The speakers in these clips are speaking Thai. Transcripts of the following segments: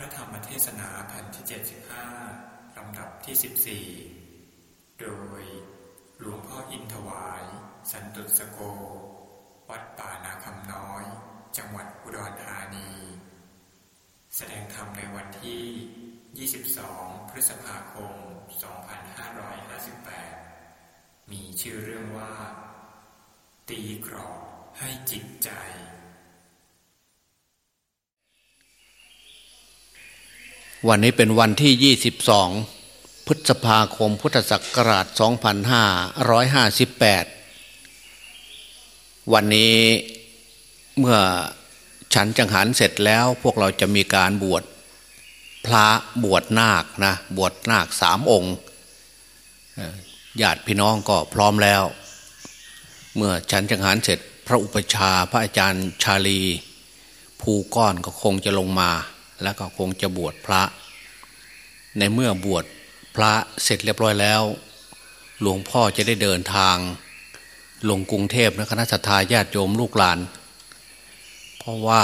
ระธรรมเทศนาแผ่นที่ 75 ลำดับที่ 14 โดยหลวงพ่ออินทวาย สันตุสโก วัดป่านาคำน้อย จังหวัดอุดรธานี แสดงธรรมในวันที่ 22 พฤษภาคม 2558 มีชื่อเรื่องว่า ตีกรอบให้จิตใจ วันนี้เป็นวันที่ 22 พฤษภาคม พุทธศักราช 2558 วันนี้เมื่อฉันจังหันเสร็จแล้วพวกเราจะมีการบวชพระบวชนาคนะบวชนาคสามองค์ญาติพี่น้องก็พร้อมแล้ว เมื่อฉันจังหันเสร็จพระอุปชาพระอาจารย์ชาลี ภูก้อนก็คงจะลงมา แล้วก็คงจะบวชพระ ในเมื่อบวชพระเสร็จเรียบร้อยแล้ว หลวงพ่อจะได้เดินทาง ลงกรุงเทพนะคณะสัตยาญาติโยมลูกหลาน เพราะว่า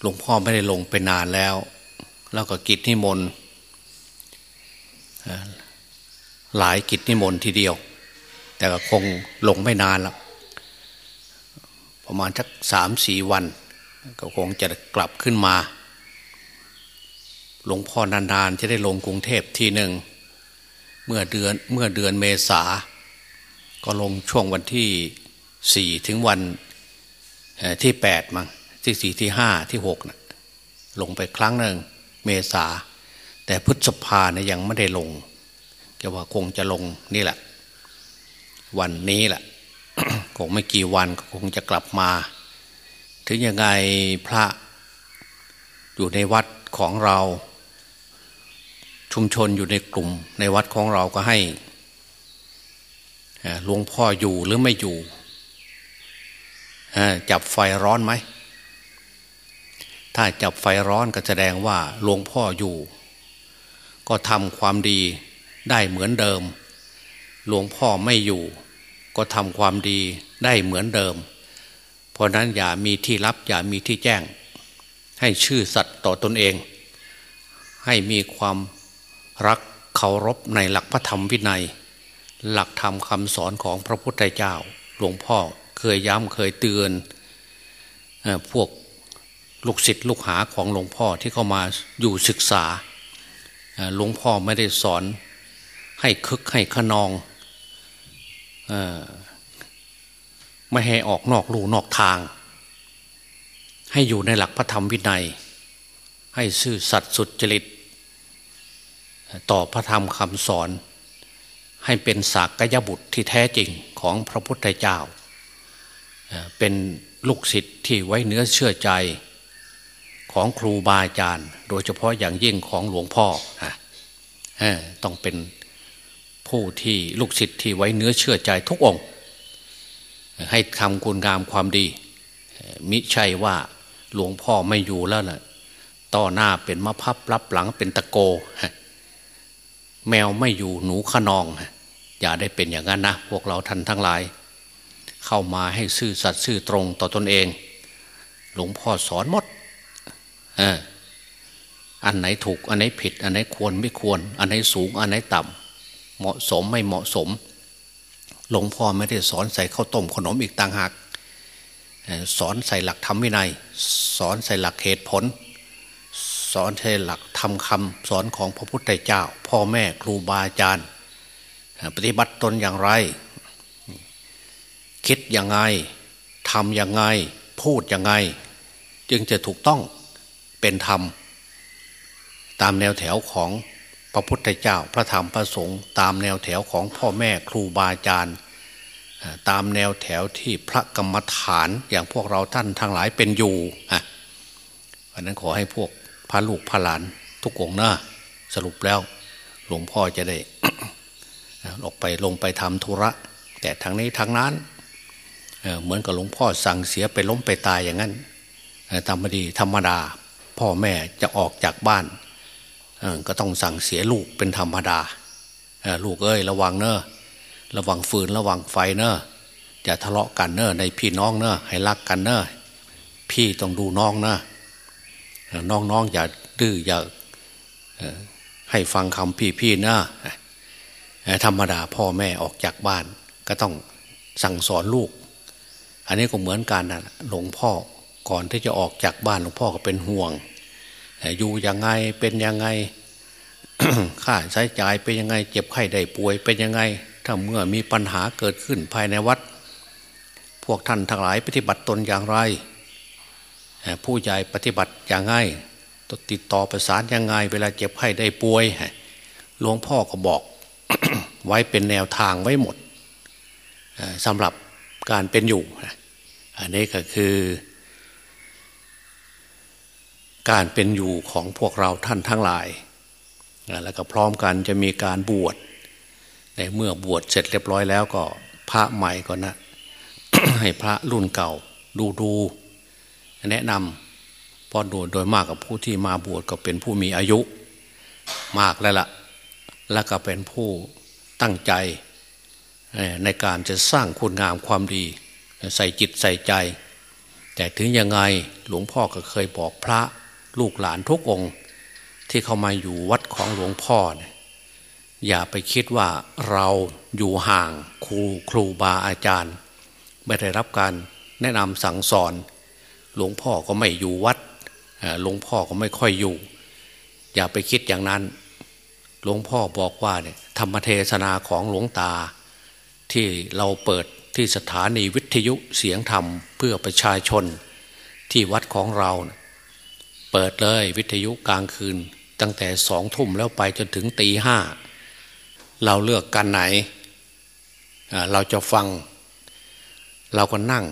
หลวงพ่อไม่ได้ลงไปนานแล้ว แล้วก็กิจนิมนต์หลายกิจนิมนต์ทีเดียว แต่ก็คงลงไม่นานล้วประมาณสักสามสี่วัน ก็คงจะกลับขึ้นมา หลวงพ่อนานๆ จะได้ลงกรุงเทพทีหนึ่ง เมื่อเดือนเมื่อเดือนเมษา ก็ลงช่วงวันที่สี่ถึงวันที่แปดมั้งที่สี่ที่ห้าที่หกนะลงไปครั้งหนึ่งเมษา แต่พฤษภาเนี่ยยังไม่ได้ลงก็ว่าคงจะลงนี่แหละ วันนี้แหละคงไม่กี่วันก็คงจะกลับมา ถึงยังไงพระอยู่ในวัดของเรา ชุมชนอยู่ในกลุ่ม ในวัดของเราก็ให้หลวงพ่ออยู่หรือไม่อยู่จับไฟร้อนไหม ถ้าจับไฟร้อนก็แสดงว่าหลวงพ่ออยู่ ก็ทำความดีได้เหมือนเดิม หลวงพ่อไม่อยู่ ก็ทำความดีได้เหมือนเดิม เพราะนั้นอย่ามีที่ลับอย่ามีที่แจ้ง ให้ชื่อสัตว์ต่อตนเอง ให้มีความรักเคารพในหลักพระธรรมวินัย หลักธรรมคำสอนของพระพุทธเจ้า หลวงพ่อเคยย้ำเคยเตือนพวกลูกศิษย์ลูกหาของหลวงพ่อที่เข้ามาอยู่ศึกษาหลวงพ่อไม่ได้สอนให้คึกให้ขนอง ไม่ให้ออกนอกลู่นอกทาง ให้อยู่ในหลักพระธรรมวินัย ให้ซื่อสัตย์สุดจริต ต่อพระธรรมคำสอน ให้เป็นสากยบุตรที่แท้จริงของพระพุทธเจ้า เป็นลูกศิษย์ที่ไว้เนื้อเชื่อใจของครูบาอาจารย์ โดยเฉพาะอย่างยิ่งของหลวงพ่อต้องเป็นผู้ที่ลูกศิษย์ที่ไว้เนื้อเชื่อใจทุกองค์ ให้ทำคุณงามความดี มิใช่ว่าหลวงพ่อไม่อยู่แล้วนะ่ะต่อหน้าเป็นมะพับรับหลังเป็นตะโก แมวไม่อยู่หนูขนอง อย่าได้เป็นอย่างนั้นนะพวกเราท่านทั้งหลาย เข้ามาให้ซื่อสัตย์ซื่อตรงต่อตอนเอง หลวงพ่อสอนหมดอันไหนถูก อันไหนผิด อันไหนควรไม่ควร อันไหนสูง อันไหนต่ำเหมาะสมไม่เหมาะสม หลวงพ่อไม่ได้สอนใส่ข้าวต้มขนมอีกต่างหากสอนใส่หลักธรรมวินัย สอนใส่หลักเหตุผล สอนใส่หลักทำคำสอนของพระพุทธเจ้า พ่อแม่ครูบาอาจารย์ปฏิบัติตนอย่างไร คิดยังไงทำยังไง พูดยังไง จึงจะถูกต้องเป็นธรรม ตามแนวแถวของพระพุทธเจ้า พระธรรมพระสงฆ์ตามแนวแถวของพ่อแม่ครูบาอาจารย์ ตามแนวแถวที่พระกรรมฐานอย่างพวกเราท่านทั้งหลายเป็นอยู่อะวันนั้นขอให้พวกพระลูกพระหลานทุกองนะสรุปแล้ว หลวงพ่อจะได้ออกไปลงไปทำธุระ แต่ทางนี้ทางนั้นเหมือนกับหลวงพ่อสั่งเสียไปล้มไปตายอย่างนั้นธรรมดีธรรมดา พ่อแม่จะออกจากบ้านก็ต้องสั่งเสียลูกเป็นธรรมดาลูกเอ้ยระวังเนอะ ระวังฟืนระวังไฟเนอะจะทะเลาะกันเนอะในพี่น้องเนอะให้รักกันเนอะพี่ต้องดูน้องเนอะน้องๆอย่าดื้ออย่าให้ฟังคำพี่ๆนะธรรมดาพ่อแม่ออกจากบ้าน ก็ต้องสั่งสอนลูก อันนี้ก็เหมือนกันนะหลวงพ่อก่อนที่จะออกจากบ้านหลวงพ่อก็เป็นห่วง อยู่ยังไงเป็นยังไงค่าใช้จ่ายเป็นยังไง เจ็บไข้ได้ป่วยเป็นยังไง ถ้าเมื่อมีปัญหาเกิดขึ้นภายในวัด พวกท่านทั้งหลายปฏิบัติตนอย่างไร ผู้ใหญ่ปฏิบัติอย่างไงติดต่อประสานยังไง เวลาเจ็บไข้ได้ป่วยหลวงพ่อก็บอก ไว้เป็นแนวทางไว้หมดสำหรับการเป็นอยู่ อันนี้ก็คือ การเป็นอยู่ของพวกเราท่านทั้งหลาย แล้วก็พร้อมกันจะมีการบวช ในเมื่อบวชเสร็จเรียบร้อยแล้วก็ พระใหม่ก่อนนะให้พระรุ่นเก่า ดูดูแนะนำพอดูโดยมากกับผู้ที่มาบวชก็เป็นผู้มีอายุ มากแล้วละ่ะ แล้วก็เป็นผู้ตั้งใจในการจะสร้างคุณงามความดี ใส่จิตใส่ใจ แต่ถึงยังไงหลวงพ่อก็เคยบอกพระลูกหลานทุกองค์ ที่เข้ามาอยู่วัดของหลวงพ่อเนี่ย อย่าไปคิดว่าเราอยู่ห่างครูครูบาอาจารย์ ไม่ได้รับการแนะนำสั่งสอน หลวงพ่อก็ไม่อยู่วัดหลวงพ่อก็ไม่ค่อยอยู่ อย่าไปคิดอย่างนั้น หลวงพ่อบอกว่าเนี่ยธรรมเทศนาของหลวงตา ที่เราเปิดที่สถานีวิทยุเสียงธรรมเพื่อประชาชนที่วัดของเรา เปิดเลยวิทยุกลางคืนตั้งแต่สองทุ่มแล้วไปจนถึงตีห้า เราเลือกกันไหน เราจะฟัง เราก็นั่ง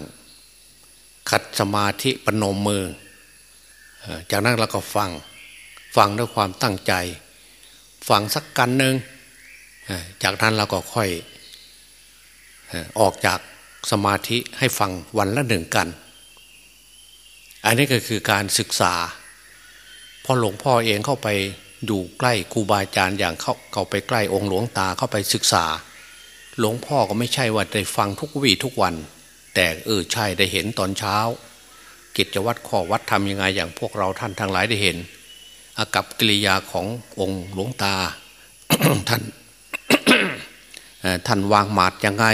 ขัดสมาธิปนมมือ จากนั้นเราก็ฟัง ฟังด้วยความตั้งใจ ฟังสักกันหนึ่งจากนั้นเราก็ค่อยออกจากสมาธิให้ฟังวันละหนึ่งกัน อันนี้ก็คือการศึกษาพอหลวงพ่อเองเข้าไป อยู่ใกล้ครูบาอาจารย์อย่างเขาเข้าไปใกล้องค์หลวงตาเข้าไปศึกษา หลวงพ่อก็ไม่ใช่ว่าได้ฟังทุกวี่ทุกวัน แต่เออใช่ได้เห็นตอนเช้า กิจวัตรข้อวัดทำยังไงอย่างพวกเราท่านทั้งหลายได้เห็น อากับกิริยาขององค์หลวงตาท่านท่านวางหมาดยังไง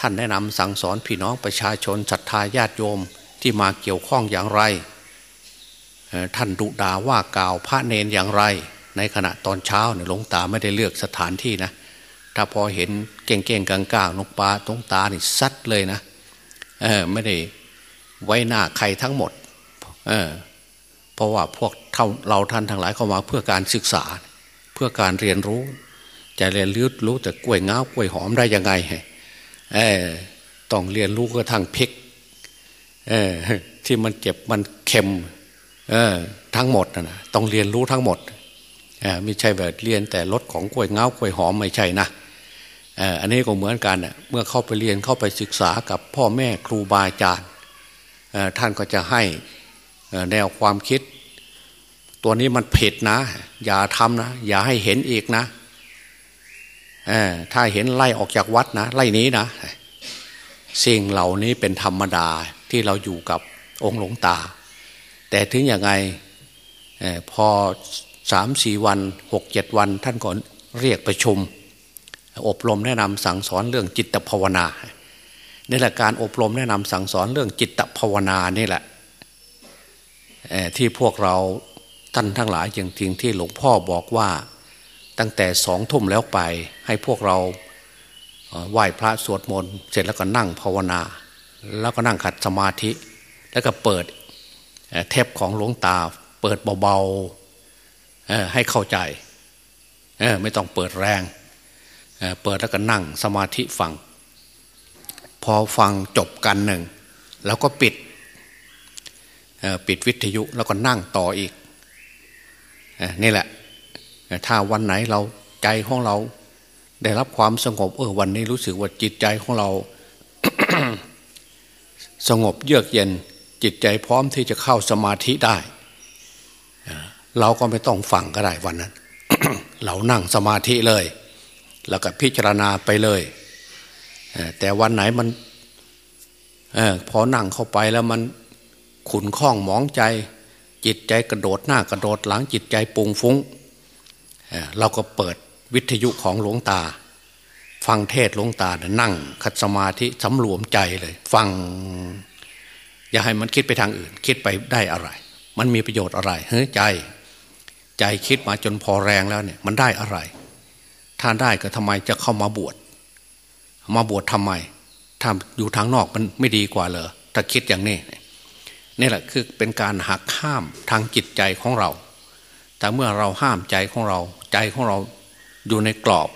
ท่านแนะนำสั่งสอนพี่น้องประชาชนศรัทธาญาติโยมที่มาเกี่ยวข้องอย่างไร ท่านดุดาว่ากล่าวพระเนนอย่างไร ในขณะตอนเช้าเนี่ยหลวงตาไม่ได้เลือกสถานที่นะ ถ้าพอเห็นเก่งๆกลางๆนกปลาตรงตานี่ซัดเลยนะเออไม่ได้ไว้หน้าใครทั้งหมดเออเพราะว่าพวกเราท่านทั้งหลายเข้ามาเพื่อการศึกษา เพื่อการเรียนรู้ จะเรียนรู้รู้แต่กล้วยง้าวกล้วยหอมได้ยังไงเออต้องเรียนรู้กระทั่งพริกเออที่มันเจ็บมันเค็ม เออทั้งหมดนะต้องเรียนรู้ทั้งหมดไม่ใช่แบบเรียนแต่รสของกล้วยเงากล้วยหอมไม่ใช่นะอันนี้ก็เหมือนกันเมื่อเข้าไปเรียนเข้าไปศึกษากับพ่อแม่ครูบาอาจารย์ท่านก็จะให้แนวความคิด ตัวนี้มันเผ็ดนะ อย่าทำนะ อย่าให้เห็นอีกนะถ้าเห็นไล่ออกจากวัดนะ ไล่นี้นะสิ่งเหล่านี้เป็นธรรมดาที่เราอยู่กับองค์หลวงตา แต่ถึงอย่างไงพอสามสี่วันหกเจ็ดวัน ท่านก่อนเรียกประชุม อบรมแนะนำสั่งสอนเรื่องจิตภาวนานี่แหละการอบรมแนะนำสั่งสอนเรื่องจิตภาวนานี่แหละที่พวกเราท่านทั้งหลายอย่างจริงที่หลวงพ่อบอกว่าตั้งแต่สองทุ่มแล้วไปให้พวกเราไหว้พระสวดมนต์เสร็จแล้วก็นั่งภาวนา แล้วก็นั่งขัดสมาธิ แล้วก็เปิด เทปของหลวงตา เปิดเบาๆให้เข้าใจไม่ต้องเปิดแรง เปิดแล้วก็นั่งสมาธิฟัง พอฟังจบกันหนึ่ง แล้วก็ปิดปิดวิทยุแล้วก็นั่งต่ออีกนี่แหละ ถ้าวันไหนเราใจของเราได้รับความสงบเออวันนี้รู้สึกว่าจิตใจของเรา สงบเยือกเย็น จิตใจพร้อมที่จะเข้าสมาธิได้ เราก็ไม่ต้องฟังก็ได้วันนั้น เรานั่งสมาธิเลย แล้วก็พิจารณาไปเลย แต่วันไหนมันอพอนั่งเข้าไปแล้วมันขุนข้องหมองใจ จิตใจกระโดดหน้ากระโดดหลังจิตใจปุงฟุง้งเราก็เปิดวิทยุของหลวงตา ฟังเทศหลวงตานั่งคัดสมาธิสำรวมใจเลย ฟัง อย่าให้มันคิดไปทางอื่น คิดไปได้อะไร มันมีประโยชน์อะไรเฮ้ยใจ ใจคิดมาจนพอแรงแล้วเนี่ยมันได้อะไร ถ้าได้ก็ทำไมจะเข้ามาบวชมาบวชทำไมถ้าอยู่ทางนอกมันไม่ดีกว่าเลยถ้าคิดอย่างนี้นี่แหละคือเป็นการหักห้ามทางจิตใจของเรา แต่เมื่อเราห้ามใจของเรา ใจของเราอยู่ในกรอบ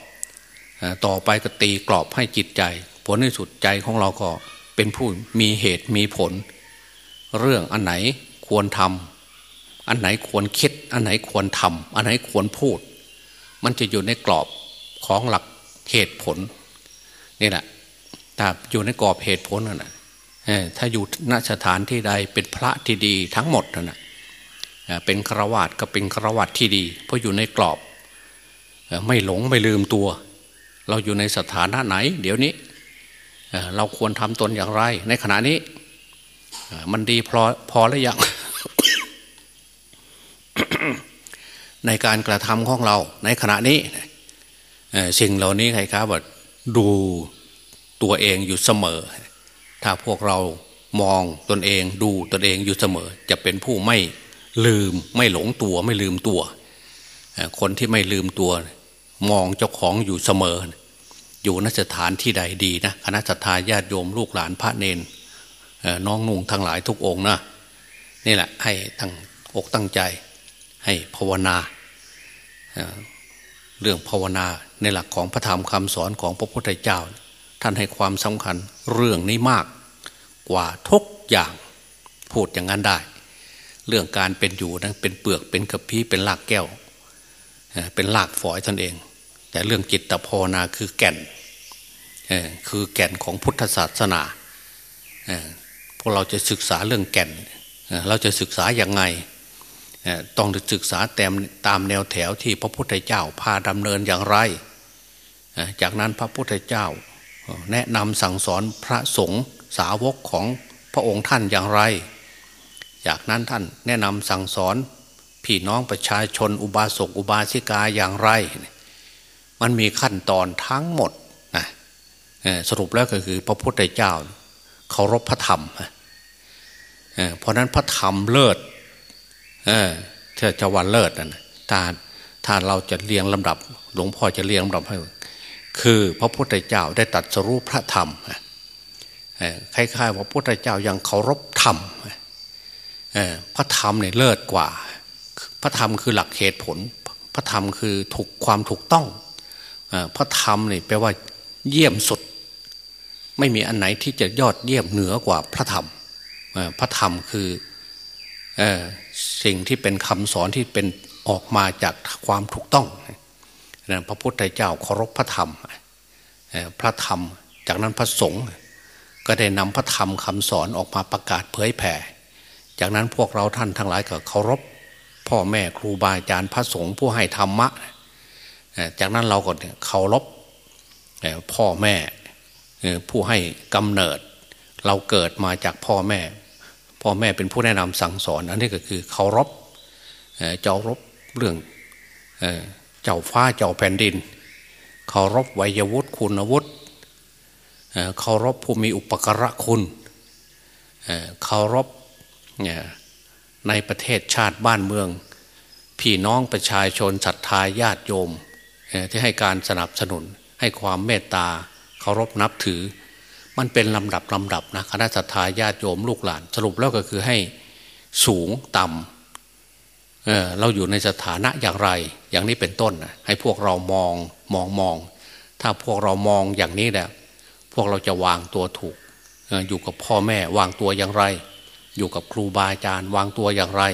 ต่อไปก็ตีกรอบให้จิตใจ ผลในสุดใจของเราก็เป็นผู้มีเหตุมีผล เรื่องอันไหนควรทำอันไหนควรคิด อันไหนควรทำอันไหนควรพูด มันจะอยู่ในกรอบของหลักเหตุผลนี่แหละถ้าอยู่ในกรอบเหตุผลนั่นะถ้าอยู่ณสถานที่ใดเป็นพระที่ดีทั้งหมดนั่นแหะเป็นฆราวาสก็เป็นฆราวาสที่ดี เพราะอยู่ในกรอบ ไม่หลงไม่ลืมตัว เราอยู่ในสถานะไหน เดี๋ยวนี้ เราควรทำตนอย่างไร ในขณะนี้ มันดีพอพอแล้วยังในการกระทำของเรา ในขณะนี้สิ่งเหล่านี้ใครครับว่าดูตัวเองอยู่เสมอ ถ้าพวกเรามองตนเองดูตนเองอยู่เสมอ จะเป็นผู้ไม่ลืมไม่หลงตัวไม่ลืมตัว คนที่ไม่ลืมตัว มองเจ้าของอยู่เสมอ อยู่นสถานที่ใดดีนะคณะสัตยาญาติโยมลูกหลานพระเนน น้องนุ่งทั้งหลายทุกองนะนี่แหละให้ตั้งอกตั้งใจ ให้ภาวนาเรื่องภาวนาในหลักของพระธรรมคำสอนของพระพุทธเจ้า ท่านให้ความสำคัญเรื่องนี้มากกว่าทุกอย่างพูดอย่างนั้นได้ เรื่องการเป็นอยู่นั้นเป็นเปลือกเป็นกระพี้เป็นลากแก้ว เป็นลากฝอยตนเอง แต่เรื่องจิตภาวนาคือแก่นคือแก่นของพุทธศาสนา พวกเราจะศึกษาเรื่องแก่น เราจะศึกษาอย่างไง ต้องศึกษาตามตามแนวแถวที่พระพุทธเจ้าพาดำเนินอย่างไร จากนั้นพระพุทธเจ้าแนะนำสั่งสอนพระสงฆ์สาวกของพระองค์ท่านอย่างไร จากนั้นท่านแนะนำสั่งสอนพี่น้องประชาชนอุบาสกอุบาสิกาอย่างไร มันมีขั้นตอนทั้งหมดนะสรุปแล้วก็คือพระพุทธเจ้า เคารพพระธรรมเพราะนั้นพระธรรมเลิศเออถ้าจะวันเลิศนะถ้าถ้าเราจะเรียงลำดับ หลวงพ่อจะเรียงลำดับให้คือพระพุทธเจ้าได้ตัดสรุปพระธรรมคล้ายๆว่าพระพุทธเจ้ายังเคารพธรรมพระธรรมเนี่ยเลิศกว่า พระธรรมคือหลักเหตุผล พระธรรมคือถูกความถูกต้องพระธรรมเนี่ยแปลว่าเยี่ยมสุด ไม่มีอันไหนที่จะยอดเยี่ยมเหนือกว่าพระธรรมพระธรรมคือสิ่งที่เป็นคำสอนที่เป็นออกมาจากความถูกต้องนะพระพุทธเจ้าเคารพพระธรรมพระธรรม จากนั้นพระสงฆ์ก็ได้นำพระธรรมคำสอนออกมาประกาศเผยแผ่ จากนั้นพวกเราท่านทั้งหลายก็เคารพ พ่อแม่ครูบาอาจารย์พระสงฆ์ผู้ให้ธรรมะ จากนั้นเราก็เคารพพ่อแม่ ผู้ให้กำเนิด เราเกิดมาจากพ่อแม่ พ่อแม่เป็นผู้แนะนำสั่งสอน อันนี้ก็คือเคารพเจ้ารบเรื่องเจ้าฟ้าเจ้าแผ่นดิน เคารพวัยวุฒิคุณวุฒิเคารพผู้มีอุปกระคุณเคารพในประเทศชาติบ้านเมือง พี่น้องประชาชนศรัทธาญาติโยมที่ให้การสนับสนุนให้ความเมตตา เคารพนับถือ มันเป็นลำดับลำดับนะคณะสัตยาญาติโยมลูกหลาน สรุปแล้วก็คือให้สูงต่ำเเราอยู่ในสถานะอย่างไร อย่างนี้เป็นต้นนะให้พวกเรามองมองมอง ถ้าพวกเรามองอย่างนี้แหละพวกเราจะวางตัวถูกอยู่กับพ่อแม่วางตัวอย่างไร อยู่กับครูบาอาจารย์วางตัวอย่างไร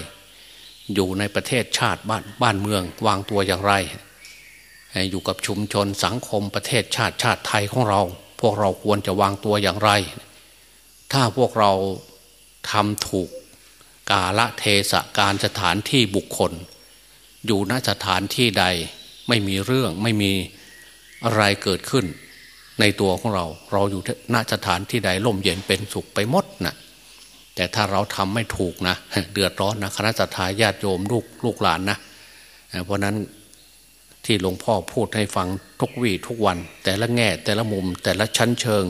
อยู่ในประเทศชาติบ้านบ้านเมือง วางตัวอย่างไร อยู่กับชุมชนสังคมประเทศชาติชาติไทยของเรา พวกเราควรจะวางตัวอย่างไร ถ้าพวกเราทำถูกกาละเทศการสถานที่บุคคล อยู่ณสถานที่ใดไม่มีเรื่องไม่มีอะไรเกิดขึ้น ในตัวของเรา เราอยู่ณสถานที่ใดล่มเย็นเป็นสุขไปหมดนะแต่ถ้าเราทำไม่ถูกนะ เดือดร้อนนะคณะสัตยาญาติโยมลูกลูกหลานนะเพราะนั้น ที่หลวงพ่อพูดให้ฟังทุกวี่ทุกวัน แต่ละแง่แต่ละมุม แต่ละชั้นเชิง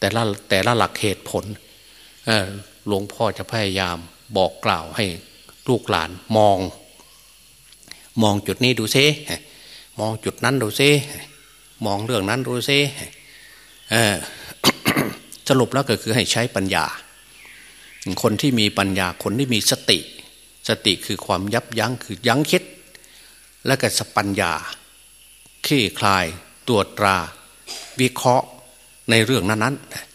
แต่ละแต่ละหลักเหตุผลหลวงพ่อจะพยายามบอกกล่าวให้ลูกหลานมอง มองจุดนี้ดูซิมองจุดนั้นดูซิมองเรื่องนั้นดูซิสรุปแล้วก็คือให้ใช้ปัญญา คนที่มีปัญญาคนที่มีสติ สติคือความยับยั้งคือยั้งคิด และก็สปัญญาขี้คลายตรวจตรา วิเคราะห์ในเรื่องนั้น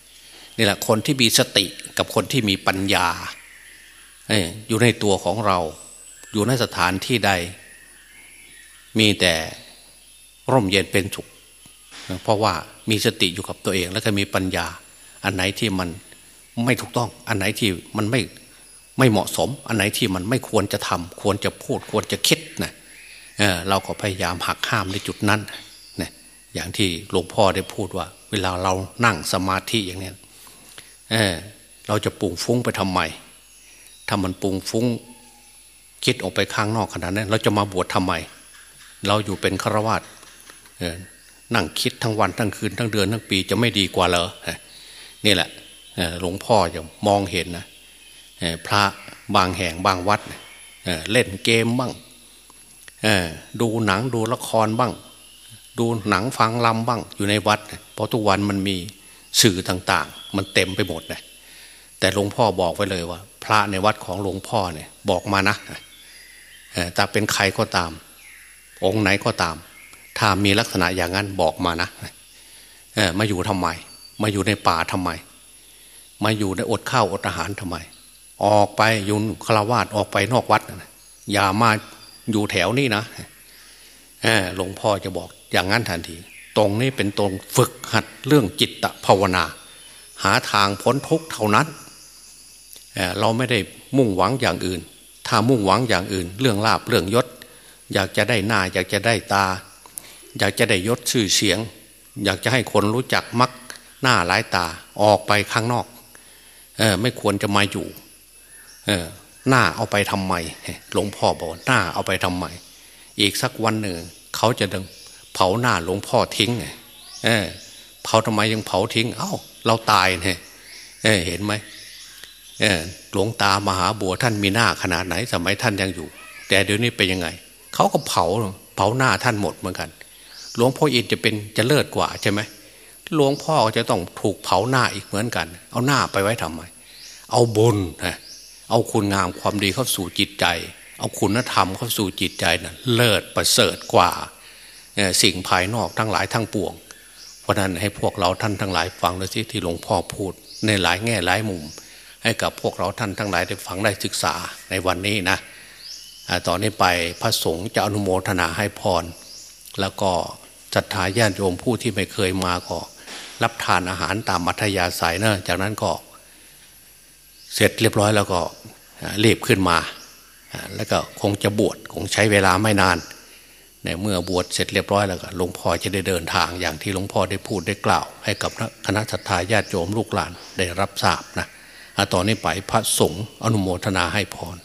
ๆนี่แหละคนที่มีสติกับคนที่มีปัญญาอยู่ในตัวของเรา อยู่ในสถานที่ใด มีแต่ร่มเย็นเป็นสุขเพราะว่ามีสติอยู่กับตัวเอง แล้วก็มีปัญญา อันไหนที่มันไม่ถูกต้อง อันไหนที่มันไม่ไม่เหมาะสม อันไหนที่มันไม่ควรจะทำควรจะพูดควรจะคิด เเราก็พยายามหักห้ามในจุดนั้นนะอย่างที่หลวงพ่อได้พูดว่า เวลาเรานั่งสมาธิอย่างนี้เเราจะปุ่งฟุ้งไปทำไมถ้ามันปุ่งฟุ้งคิดออกไปข้างนอกขนาดนั้น เราจะมาบวชทำไม เราอยู่เป็นฆราวาสนั่งคิดทั้งวันทั้งคืนทั้งเดือนทั้งปีจะไม่ดีกว่าเหรอนี่แหละหลวงพ่อจะมองเห็นนะพระบางแห่งบางวัดเล่นเกมบ้าง ดูหนังดูละครบ้าง ดูหนังฟังลำบ้าง อยู่ในวัด เพราะทุกวันมันมีสื่อต่างๆ มันเต็มไปหมดเลยแต่หลวงพ่อบอกไว้เลยว่า พระในวัดของหลวงพ่อเนี่ยบอกมานะแต่เป็นใครก็ตาม องค์ไหนก็ตาม ถ้ามีลักษณะอย่างนั้นบอกมานะมาอยู่ทำไม มาอยู่ในป่าทำไม มาอยู่ในอดข้าวอดอาหารทำไม ออกไปยุนฆราวาสออกไปนอกวัดอย่ามา อยู่แถวนี้นะหลวงพ่อจะบอกอย่างนั้นทันที ตรงนี้เป็นตรงฝึกหัดเรื่องจิตภาวนา หาทางพ้นทุกเท่านั้นเราไม่ได้มุ่งหวังอย่างอื่น ถ้ามุ่งหวังอย่างอื่น เรื่องลาบเรื่องยศ อยากจะได้หน้า อยากจะได้ตา อยากจะได้ยศชื่อเสียง อยากจะให้คนรู้จักมักหน้าหลายตาออกไปข้างนอกออไม่ควรจะมาอยู่เหน้าเอาไปทำไมหลวงพ่อบอกหน้าเอาไปทำไมอีกสักวันหนึ่งเขาจะดึงเผาหน้าหลวงพ่อทิ้งเออเผาทำไมยังเผาทิ้ง เอ้า เราตายเนี่ยเออเห็นไหมเออหลวงตามหาบัวท่านมีหน้าขนาดไหน สมัยท่านยังอยู่ แต่เดี๋ยวนี้เป็นยังไงเขาก็เผาเผาหน้าท่านหมดเหมือนกัน หลวงพ่ออินจะเป็นจะเลิศกว่าใช่ไหมหลวงพ่อจะต้องถูกเผาหน้าอีกเหมือนกัน เอาหน้าไปไว้ทำไม เอาบุญนะ เอาคุณงามความดีเข้าสู่จิตใจ เอาคุณธรรมเข้าสู่จิตใจนะ่ะเลิศประเสริฐกว่าสิ่งภายนอกทั้งหลายทั้งปวง เพราะนั้นให้พวกเราท่านทั้งหลายฟังเลยสิที่หลวงพ่อพูด ในหลายแง่หลายมุม ให้กับพวกเราท่านทั้งหลายได้ฟังได้ศึกษาในวันนี้นะต่อนนี้ไปพระสงฆ์จะอนุโมทนาให้พร แล้วก็ศรัทธาญาติโยมผู้ที่ไม่เคยมาก็รับทานอาหารตามมัธยาศัยเนะจากนั้นก็ เสร็จเรียบร้อยแล้วก็รีบขึ้นมา แล้วก็คงจะบวชคงใช้เวลาไม่นานในเมื่อบวชเสร็จเรียบร้อยแล้วก็หลวงพ่อจะได้เดินทางอย่างที่หลวงพ่อได้พูดได้กล่าว ให้กับคณะศรัทธาญาติโยมลูกหลานได้รับทราบนะตอนนี้ไปพระสงฆ์อนุโมทนาให้พร